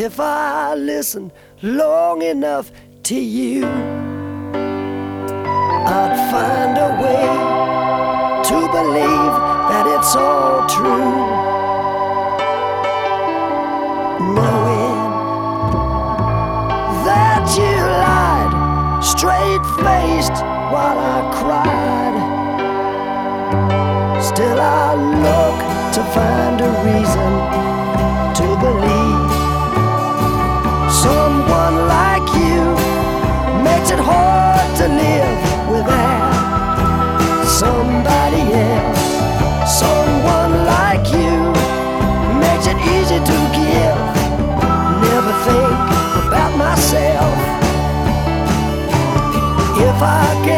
If I listen long enough to you, I'd find a way to believe that it's all true. Knowing that you lied straight faced while I cried. Still, I look to find a reason If